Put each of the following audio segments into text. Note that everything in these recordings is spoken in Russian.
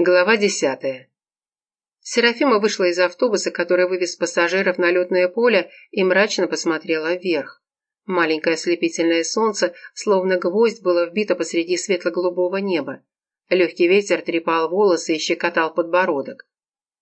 Глава десятая. Серафима вышла из автобуса, который вывез пассажиров на летное поле, и мрачно посмотрела вверх. Маленькое ослепительное солнце, словно гвоздь, было вбито посреди светло-голубого неба. Легкий ветер трепал волосы и щекотал подбородок.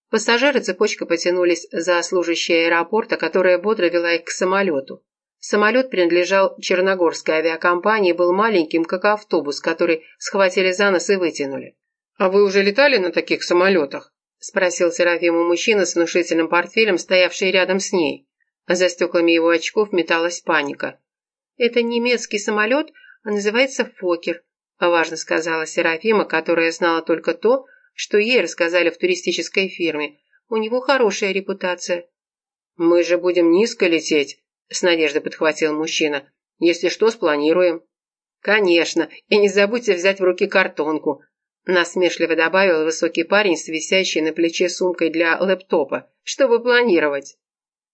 Пассажиры цепочкой потянулись за служащей аэропорта, которая бодро вела их к самолету. Самолет принадлежал Черногорской авиакомпании и был маленьким, как автобус, который схватили за нос и вытянули. «А вы уже летали на таких самолетах?» – спросил Серафиму мужчина с внушительным портфелем, стоявший рядом с ней. За стеклами его очков металась паника. «Это немецкий самолет, а называется «Фокер», – важно сказала Серафима, которая знала только то, что ей рассказали в туристической фирме. У него хорошая репутация. «Мы же будем низко лететь», – с надеждой подхватил мужчина. «Если что, спланируем». «Конечно, и не забудьте взять в руки картонку», Насмешливо добавил высокий парень с висящей на плече сумкой для лэптопа, чтобы планировать.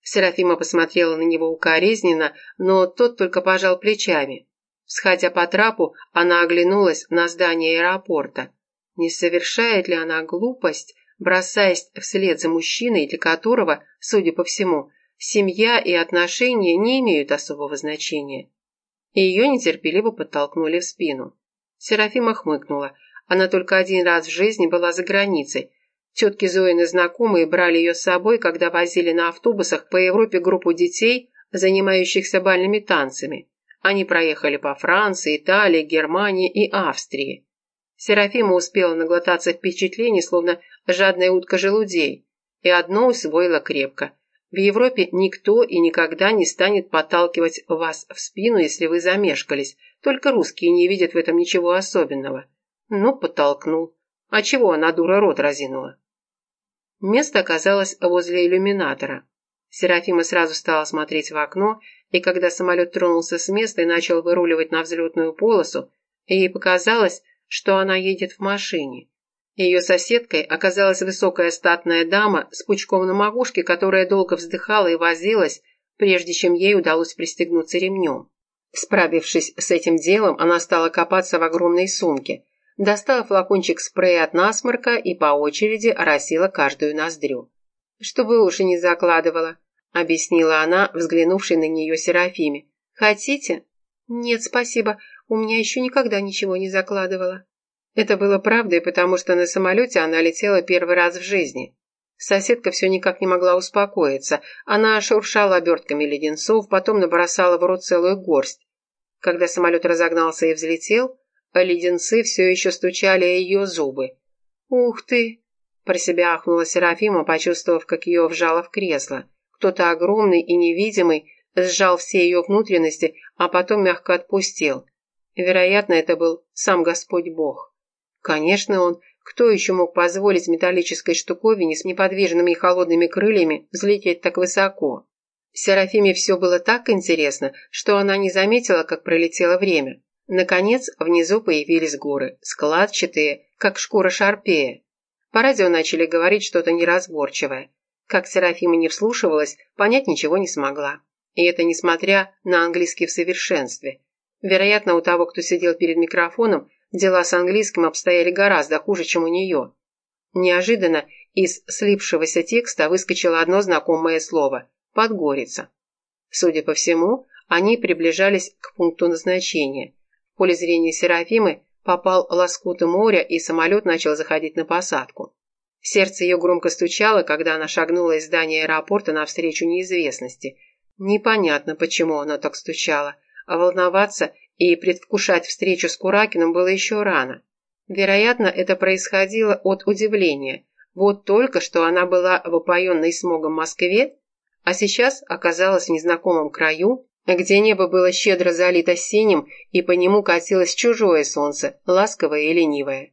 Серафима посмотрела на него укоризненно, но тот только пожал плечами. Сходя по трапу, она оглянулась на здание аэропорта. Не совершает ли она глупость, бросаясь вслед за мужчиной, для которого, судя по всему, семья и отношения не имеют особого значения? И ее нетерпеливо подтолкнули в спину. Серафима хмыкнула – она только один раз в жизни была за границей. Тетки Зоины знакомые брали ее с собой, когда возили на автобусах по Европе группу детей, занимающихся бальными танцами. Они проехали по Франции, Италии, Германии и Австрии. Серафима успела наглотаться впечатлений, словно жадная утка желудей, и одно усвоила крепко. В Европе никто и никогда не станет подталкивать вас в спину, если вы замешкались, только русские не видят в этом ничего особенного. Ну, подтолкнул. А чего она, дура, рот разинула? Место оказалось возле иллюминатора. Серафима сразу стала смотреть в окно, и когда самолет тронулся с места и начал выруливать на взлетную полосу, ей показалось, что она едет в машине. Ее соседкой оказалась высокая статная дама с пучком на макушке, которая долго вздыхала и возилась, прежде чем ей удалось пристегнуться ремнем. Справившись с этим делом, она стала копаться в огромной сумке – достала флакончик спрея от насморка и по очереди оросила каждую ноздрю. «Чтобы уши не закладывала», — объяснила она, взглянувшей на нее Серафиме. «Хотите?» «Нет, спасибо, у меня еще никогда ничего не закладывала». Это было правдой, потому что на самолете она летела первый раз в жизни. Соседка все никак не могла успокоиться. Она шуршала обертками леденцов, потом набросала в рот целую горсть. Когда самолет разогнался и взлетел, а леденцы все еще стучали ее зубы. «Ух ты!» – про себя ахнула Серафима, почувствовав, как ее вжало в кресло. Кто-то огромный и невидимый сжал все ее внутренности, а потом мягко отпустил. Вероятно, это был сам Господь Бог. Конечно, он, кто еще мог позволить металлической штуковине с неподвижными и холодными крыльями взлететь так высоко? Серафиме все было так интересно, что она не заметила, как пролетело время. Наконец, внизу появились горы, складчатые, как шкура шарпея. По радио начали говорить что-то неразборчивое. Как Серафима не вслушивалась, понять ничего не смогла. И это несмотря на английский в совершенстве. Вероятно, у того, кто сидел перед микрофоном, дела с английским обстояли гораздо хуже, чем у нее. Неожиданно из слипшегося текста выскочило одно знакомое слово – «подгорица». Судя по всему, они приближались к пункту назначения – в поле зрения Серафимы попал лоскут моря, и самолет начал заходить на посадку. Сердце ее громко стучало, когда она шагнула из здания аэропорта навстречу неизвестности. Непонятно, почему оно так стучало, а волноваться и предвкушать встречу с Куракиным было еще рано. Вероятно, это происходило от удивления. Вот только что она была в опоенной смогом Москве, а сейчас оказалась в незнакомом краю, где небо было щедро залито синим, и по нему катилось чужое солнце, ласковое и ленивое.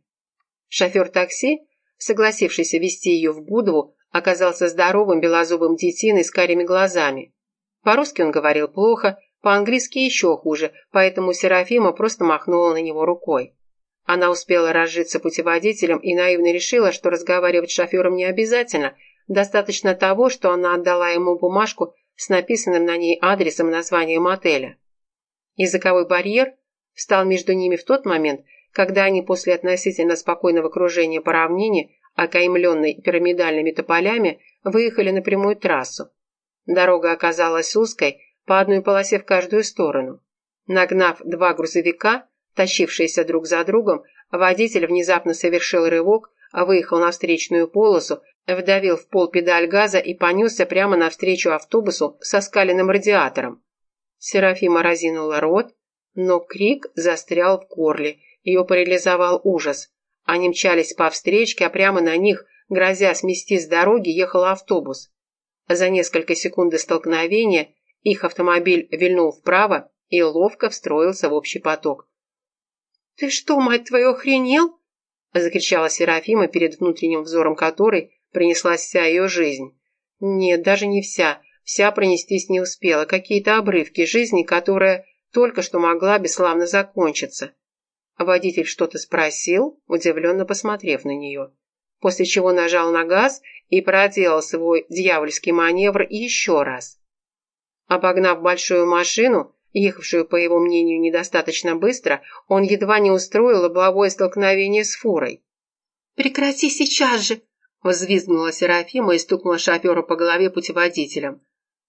Шофер такси, согласившийся вести ее в Будву, оказался здоровым белозубым детиной с карими глазами. По-русски он говорил плохо, по-английски еще хуже, поэтому Серафима просто махнула на него рукой. Она успела разжиться путеводителем и наивно решила, что разговаривать с шофером не обязательно, достаточно того, что она отдала ему бумажку с написанным на ней адресом и названием отеля. Языковой барьер встал между ними в тот момент, когда они после относительно спокойного кружения по равнине, окаймленной пирамидальными тополями, выехали на прямую трассу. Дорога оказалась узкой, по одной полосе в каждую сторону. Нагнав два грузовика, тащившиеся друг за другом, водитель внезапно совершил рывок, выехал на встречную полосу, вдавил в пол педаль газа и понесся прямо навстречу автобусу со скаленным радиатором. Серафима разинула рот, но крик застрял в горле, ее парализовал ужас. Они мчались по встречке, а прямо на них, грозя смести с дороги, ехал автобус. За несколько секунд до столкновения их автомобиль вильнул вправо и ловко встроился в общий поток. «Ты что, мать твою, охренел?» закричала Серафима перед внутренним взором которой принеслась вся ее жизнь. Нет, даже не вся. Вся пронестись не успела. Какие-то обрывки жизни, которая только что могла бесславно закончиться. Водитель что-то спросил, удивленно посмотрев на нее. После чего нажал на газ и проделал свой дьявольский маневр еще раз. Обогнав большую машину, ехавшую, по его мнению, недостаточно быстро, он едва не устроил лобовое столкновение с фурой. «Прекрати сейчас же!» – взвизгнула Серафима и стукнула шофера по голове путеводителем.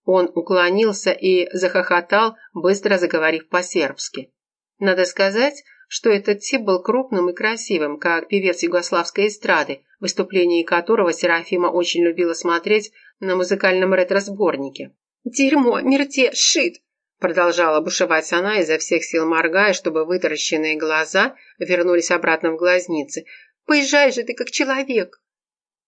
Он уклонился и захохотал, быстро заговорив по-сербски. Надо сказать, что этот тип был крупным и красивым, как певец югославской эстрады, выступление которого Серафима очень любила смотреть на музыкальном ретро-сборнике. «Дерьмо, мерте, шит!» Продолжала бушевать она, изо всех сил моргая, чтобы вытаращенные глаза вернулись обратно в глазницы. «Поезжай же ты как человек!»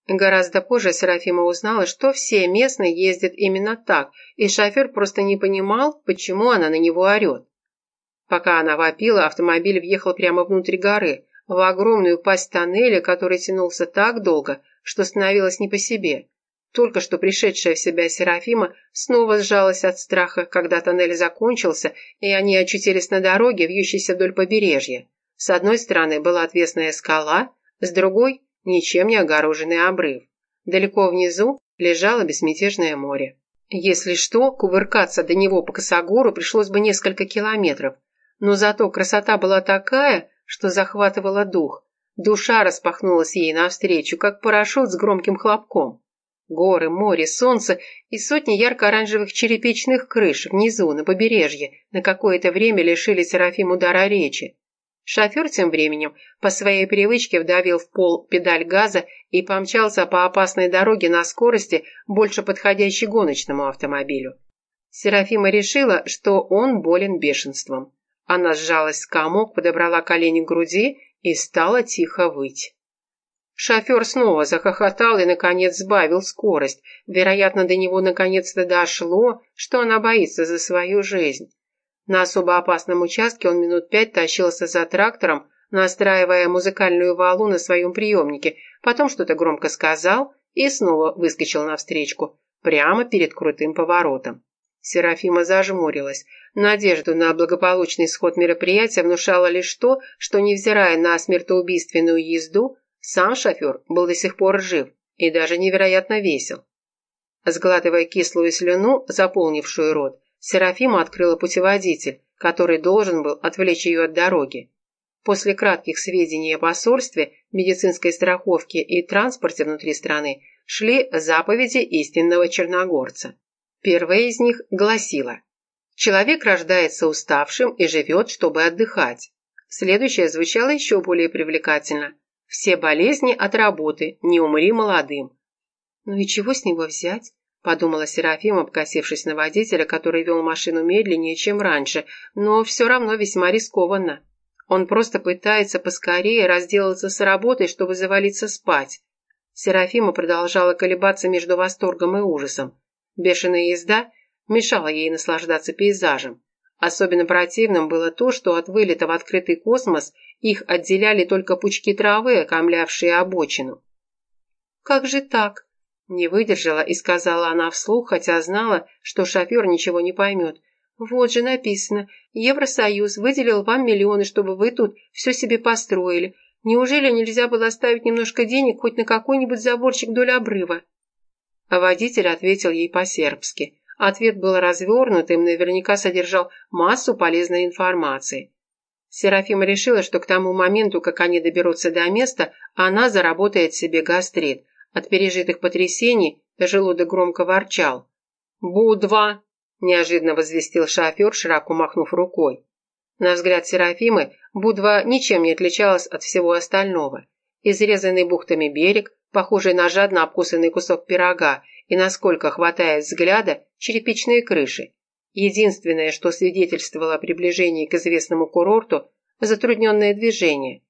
Гораздо позже Серафима узнала, что все местные ездят именно так, и шофер просто не понимал, почему она на него орет. Пока она вопила, автомобиль въехал прямо внутрь горы, в огромную пасть тоннеля, который тянулся так долго, что становилось не по себе. Только что пришедшая в себя Серафима снова сжалась от страха, когда тоннель закончился, и они очутились на дороге, вьющейся вдоль побережья. С одной стороны была отвесная скала, с другой – ничем не огороженный обрыв. Далеко внизу лежало безмятежное море. Если что, кувыркаться до него по косогору пришлось бы несколько километров. Но зато красота была такая, что захватывала дух. Душа распахнулась ей навстречу, как парашют с громким хлопком. Горы, море, солнце и сотни ярко-оранжевых черепичных крыш внизу, на побережье, на какое-то время лишили Серафим удара речи. Шофер тем временем по своей привычке вдавил в пол педаль газа и помчался по опасной дороге на скорости, больше подходящей гоночному автомобилю. Серафима решила, что он болен бешенством. Она сжалась в комок, подобрала колени к груди и стала тихо выть. Шофер снова захохотал и, наконец, сбавил скорость. Вероятно, до него наконец-то дошло, что она боится за свою жизнь. На особо опасном участке он минут пять тащился за трактором, настраивая музыкальную валу на своем приемнике, потом что-то громко сказал и снова выскочил навстречку, прямо перед крутым поворотом. Серафима зажмурилась. Надежду на благополучный исход мероприятия внушало лишь то, что, невзирая на смертоубийственную езду, сам шофер был до сих пор жив и даже невероятно весел. Сглатывая кислую слюну, заполнившую рот, Серафима открыла путеводитель, который должен был отвлечь ее от дороги. После кратких сведений о посольстве, медицинской страховке и транспорте внутри страны шли заповеди истинного черногорца. Первая из них гласила «Человек рождается уставшим и живет, чтобы отдыхать». Следующая звучала еще более привлекательно все болезни от работы, не умри молодым. Ну и чего с него взять? Подумала Серафима, обкосившись на водителя, который вел машину медленнее, чем раньше, но все равно весьма рискованно. Он просто пытается поскорее разделаться с работой, чтобы завалиться спать. Серафима продолжала колебаться между восторгом и ужасом. Бешеная езда мешала ей наслаждаться пейзажем. Особенно противным было то, что от вылета в открытый космос их отделяли только пучки травы, окомлявшие обочину. «Как же так?» – не выдержала и сказала она вслух, хотя знала, что шофер ничего не поймет. «Вот же написано. Евросоюз выделил вам миллионы, чтобы вы тут все себе построили. Неужели нельзя было оставить немножко денег хоть на какой-нибудь заборчик вдоль обрыва?» А водитель ответил ей по-сербски – Ответ был развернутым, наверняка содержал массу полезной информации. Серафима решила, что к тому моменту, как они доберутся до места, она заработает себе гастрит. От пережитых потрясений желудок громко ворчал. «Бу-2!» – неожиданно возвестил шофер, широко махнув рукой. На взгляд Серафимы, Будва ничем не отличалась от всего остального. Изрезанный бухтами берег, похожий на жадно обкусанный кусок пирога, и, насколько хватает взгляда, черепичные крыши. Единственное, что свидетельствовало о приближении к известному курорту – затрудненное движение.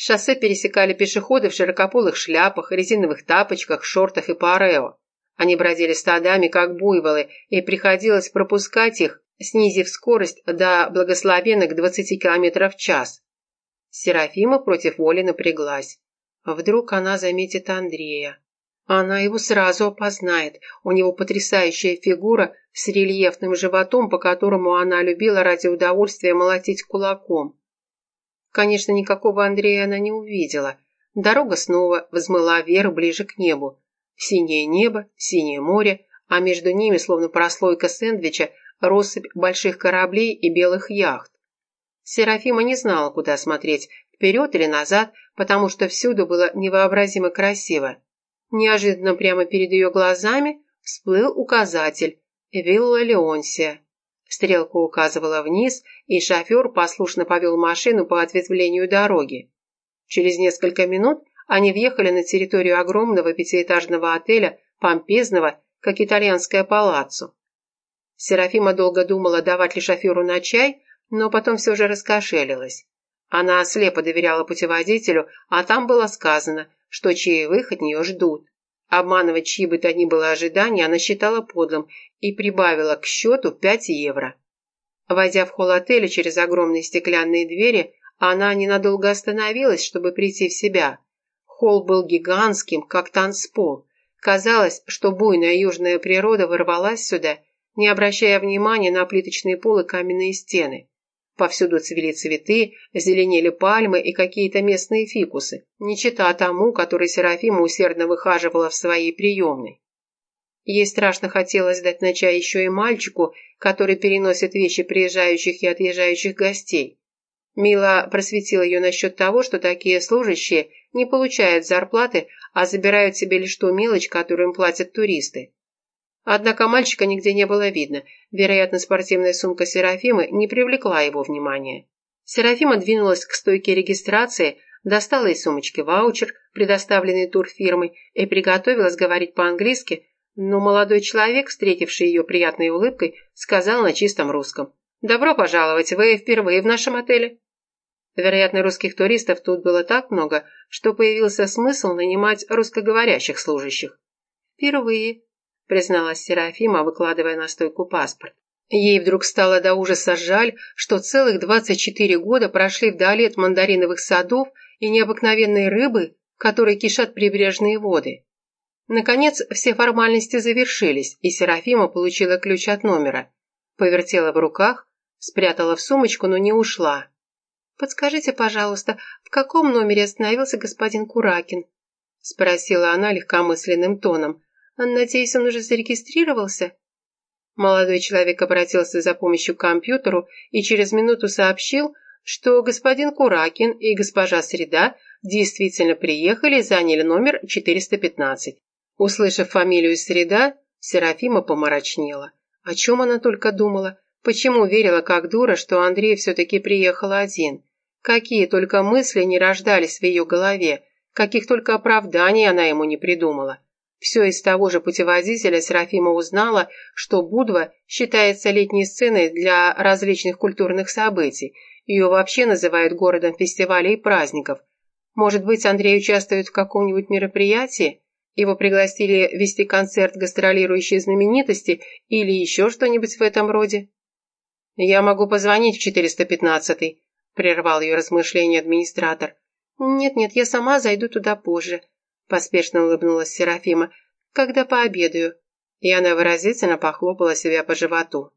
Шоссе пересекали пешеходы в широкополых шляпах, резиновых тапочках, шортах и парео. Они бродили стадами, как буйволы, и приходилось пропускать их, снизив скорость до благословенных 20 км в час. Серафима против воли напряглась. Вдруг она заметит Андрея. Она его сразу опознает. У него потрясающая фигура с рельефным животом, по которому она любила ради удовольствия молотить кулаком. Конечно, никакого Андрея она не увидела. Дорога снова взмыла вверх ближе к небу. Синее небо, синее море, а между ними, словно прослойка сэндвича, россыпь больших кораблей и белых яхт. Серафима не знала, куда смотреть, вперед или назад, потому что всюду было невообразимо красиво. Неожиданно прямо перед ее глазами всплыл указатель «Вилла Леонсия». Стрелка указывала вниз, и шофер послушно повел машину по ответвлению дороги. Через несколько минут они въехали на территорию огромного пятиэтажного отеля, помпезного, как итальянское палаццо. Серафима долго думала, давать ли шоферу на чай, но потом все же раскошелилась. Она слепо доверяла путеводителю, а там было сказано, что чаевых от нее ждут. Обманывать чьи бы то ни было ожидания она считала подлым и прибавила к счету 5 евро. Войдя в холл отеля через огромные стеклянные двери, она ненадолго остановилась, чтобы прийти в себя. Холл был гигантским, как танцпол. Казалось, что буйная южная природа ворвалась сюда, не обращая внимания на плиточные полы каменные стены. Повсюду цвели цветы, зеленели пальмы и какие-то местные фикусы, не чита тому, который Серафима усердно выхаживала в своей приемной. Ей страшно хотелось дать на чай еще и мальчику, который переносит вещи приезжающих и отъезжающих гостей. Мила просветила ее насчет того, что такие служащие не получают зарплаты, а забирают себе лишь ту мелочь, которую им платят туристы. Однако мальчика нигде не было видно. Вероятно, спортивная сумка Серафимы не привлекла его внимания. Серафима двинулась к стойке регистрации, достала из сумочки ваучер, предоставленный турфирмой, и приготовилась говорить по-английски, но молодой человек, встретивший ее приятной улыбкой, сказал на чистом русском. «Добро пожаловать, вы впервые в нашем отеле». Вероятно, русских туристов тут было так много, что появился смысл нанимать русскоговорящих служащих. «Впервые», призналась Серафима, выкладывая на стойку паспорт. Ей вдруг стало до ужаса жаль, что целых 24 года прошли вдали от мандариновых садов и необыкновенной рыбы, которые кишат прибрежные воды. Наконец, все формальности завершились, и Серафима получила ключ от номера. Повертела в руках, спрятала в сумочку, но не ушла. «Подскажите, пожалуйста, в каком номере остановился господин Куракин?» – спросила она легкомысленным тоном. Надеюсь, он уже зарегистрировался?» Молодой человек обратился за помощью к компьютеру и через минуту сообщил, что господин Куракин и госпожа Среда действительно приехали и заняли номер 415. Услышав фамилию Среда, Серафима помрачнела. О чем она только думала? Почему верила как дура, что Андрей все-таки приехал один? Какие только мысли не рождались в ее голове, каких только оправданий она ему не придумала. Все из того же путеводителя Серафима узнала, что Будва считается летней сценой для различных культурных событий. Ее вообще называют городом фестивалей и праздников. Может быть, Андрей участвует в каком-нибудь мероприятии? Его пригласили вести концерт гастролирующей знаменитости или еще что-нибудь в этом роде? «Я могу позвонить в 415-й», – прервал ее размышление администратор. «Нет-нет, я сама зайду туда позже», Поспешно улыбнулась Серафима. «Когда пообедаю?» И она выразительно похлопала себя по животу.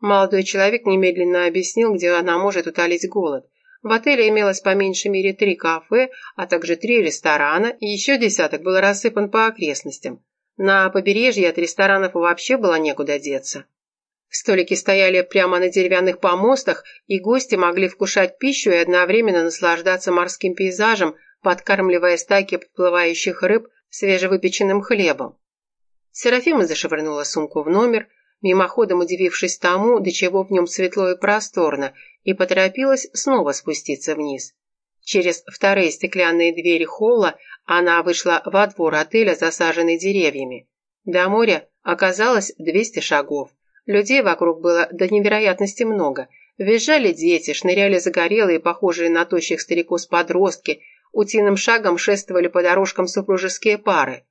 Молодой человек немедленно объяснил, где она может утолить голод. В отеле имелось по меньшей мере три кафе, а также три ресторана, и еще десяток был рассыпан по окрестностям. На побережье от ресторанов вообще было некуда деться. Столики стояли прямо на деревянных помостах, и гости могли вкушать пищу и одновременно наслаждаться морским пейзажем, подкармливая стайки подплывающих рыб свежевыпеченным хлебом. Серафима зашвырнула сумку в номер, мимоходом удивившись тому, до чего в нем светло и просторно, и поторопилась снова спуститься вниз. Через вторые стеклянные двери холла она вышла во двор отеля, засаженный деревьями. До моря оказалось 200 шагов. Людей вокруг было до невероятности много. Визжали дети, шныряли загорелые, похожие на тощих стариков подростки, утиным шагом шествовали по дорожкам супружеские пары.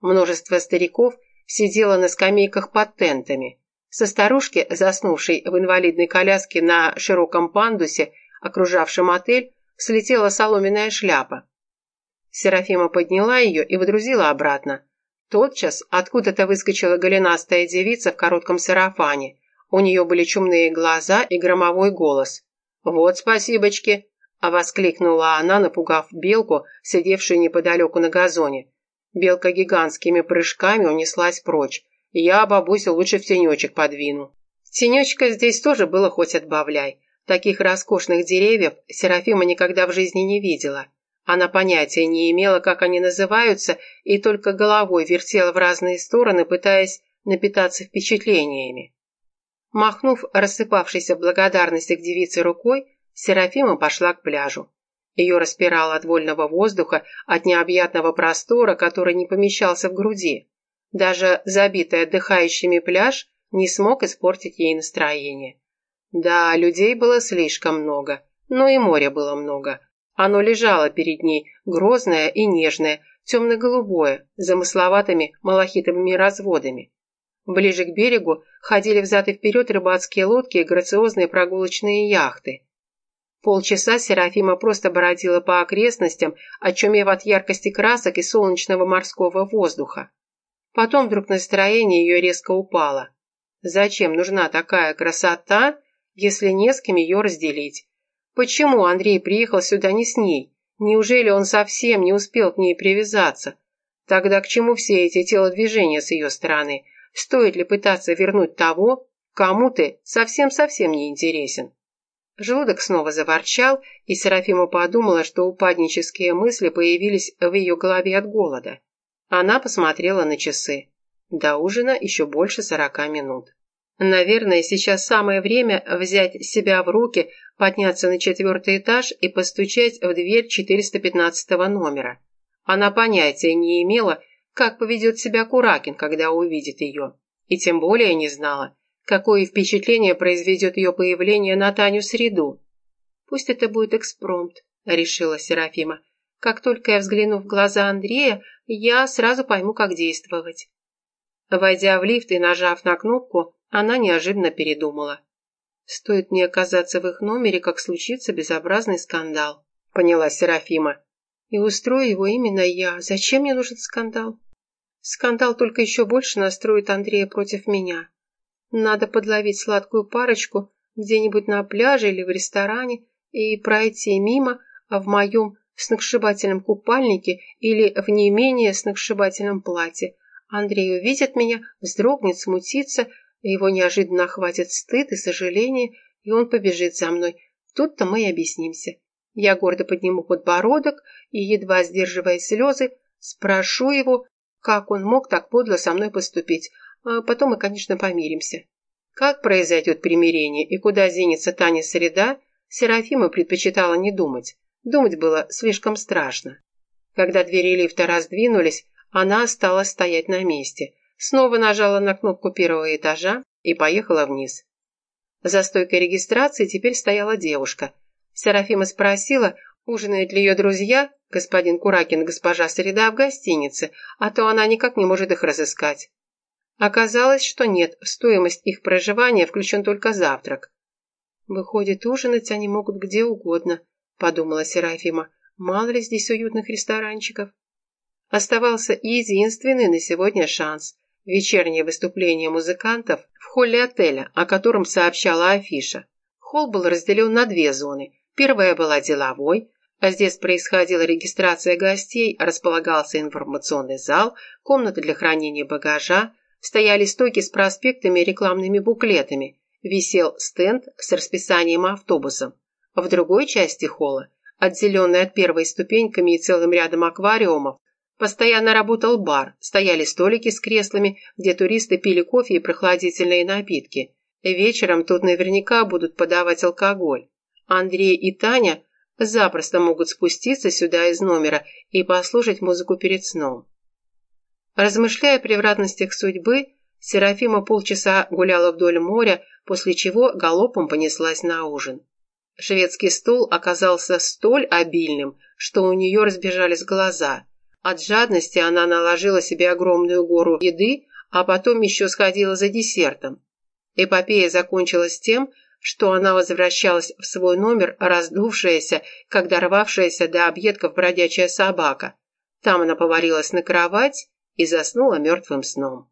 Множество стариков сидело на скамейках под тентами. Со старушки, заснувшей в инвалидной коляске на широком пандусе, окружавшем отель, слетела соломенная шляпа. Серафима подняла ее и водрузила обратно. Тотчас откуда-то выскочила голенастая девица в коротком сарафане. У нее были чумные глаза и громовой голос. «Вот спасибочки!» – воскликнула она, напугав белку, сидевшую неподалеку на газоне. Белка гигантскими прыжками унеслась прочь. Я, бабуся, лучше в тенечек подвину. Тенечка здесь тоже было хоть отбавляй. Таких роскошных деревьев Серафима никогда в жизни не видела. Она понятия не имела, как они называются, и только головой вертела в разные стороны, пытаясь напитаться впечатлениями. Махнув рассыпавшейся в благодарности к девице рукой, Серафима пошла к пляжу. Ее распирало от вольного воздуха, от необъятного простора, который не помещался в груди. Даже забитый отдыхающими пляж не смог испортить ей настроение. Да, людей было слишком много, но и моря было много. Оно лежало перед ней, грозное и нежное, темно-голубое, замысловатыми малахитовыми разводами. Ближе к берегу ходили взад и вперед рыбацкие лодки и грациозные прогулочные яхты. Полчаса Серафима просто бродила по окрестностям, очумев от яркости красок и солнечного морского воздуха. Потом вдруг настроение ее резко упало. Зачем нужна такая красота, если не с кем ее разделить? Почему Андрей приехал сюда не с ней? Неужели он совсем не успел к ней привязаться? Тогда к чему все эти телодвижения с ее стороны? Стоит ли пытаться вернуть того, кому ты совсем-совсем не интересен? Желудок снова заворчал, и Серафима подумала, что упаднические мысли появились в ее голове от голода. Она посмотрела на часы. До ужина еще больше сорока минут. Наверное, сейчас самое время взять себя в руки, подняться на четвертый этаж и постучать в дверь 415 номера. Она понятия не имела, как поведет себя Куракин, когда увидит ее. И тем более не знала, какое впечатление произведет ее появление на Таню Среду. «Пусть это будет экспромт», — решила Серафима. «Как только я взгляну в глаза Андрея, я сразу пойму, как действовать». Войдя в лифт и нажав на кнопку, она неожиданно передумала. «Стоит мне оказаться в их номере, как случится безобразный скандал», — поняла Серафима. «И устрою его именно я. Зачем мне нужен скандал?» «Скандал только еще больше настроит Андрея против меня. Надо подловить сладкую парочку где-нибудь на пляже или в ресторане и пройти мимо, а в моем сногсшибательном купальнике или в не менее сногсшибательном платье. Андрей увидит меня, вздрогнет, смутится, его неожиданно охватит стыд и сожаление, и он побежит за мной. Тут-то мы и объяснимся. Я гордо подниму подбородок и, едва сдерживая слезы, спрошу его, как он мог так подло со мной поступить, а потом мы, конечно, помиримся. Как произойдет примирение и куда зенится Таня Среда, Серафима предпочитала не думать. Думать было слишком страшно. Когда двери лифта раздвинулись, она осталась стоять на месте, снова нажала на кнопку первого этажа и поехала вниз. За стойкой регистрации теперь стояла девушка. Серафима спросила, ужинают ли ее друзья, господин Куракин и госпожа Среда, в гостинице, а то она никак не может их разыскать. Оказалось, что нет, в стоимость их проживания включен только завтрак. «Выходит, ужинать они могут где угодно», – подумала Серафима. «Мало ли здесь уютных ресторанчиков». Оставался единственный на сегодня шанс – вечернее выступление музыкантов в холле отеля, о котором сообщала афиша. Холл был разделен на две зоны. Первая была деловой, а здесь происходила регистрация гостей, располагался информационный зал, комната для хранения багажа, стояли стойки с проспектами и рекламными буклетами, висел стенд с расписанием автобусов. В другой части холла, отделенной от первой ступеньками и целым рядом аквариумов, постоянно работал бар, стояли столики с креслами, где туристы пили кофе и прохладительные напитки. Вечером тут наверняка будут подавать алкоголь. Андрей и Таня запросто могут спуститься сюда из номера и послушать музыку перед сном. Размышляя о превратностях судьбы, Серафима полчаса гуляла вдоль моря, после чего галопом понеслась на ужин. Шведский стол оказался столь обильным, что у нее разбежались глаза. От жадности она наложила себе огромную гору еды, а потом еще сходила за десертом. Эпопея закончилась тем, что она возвращалась в свой номер, раздувшаяся, когда рвавшаяся до объедков бродячая собака. Там она поварилась на кровать и заснула мертвым сном.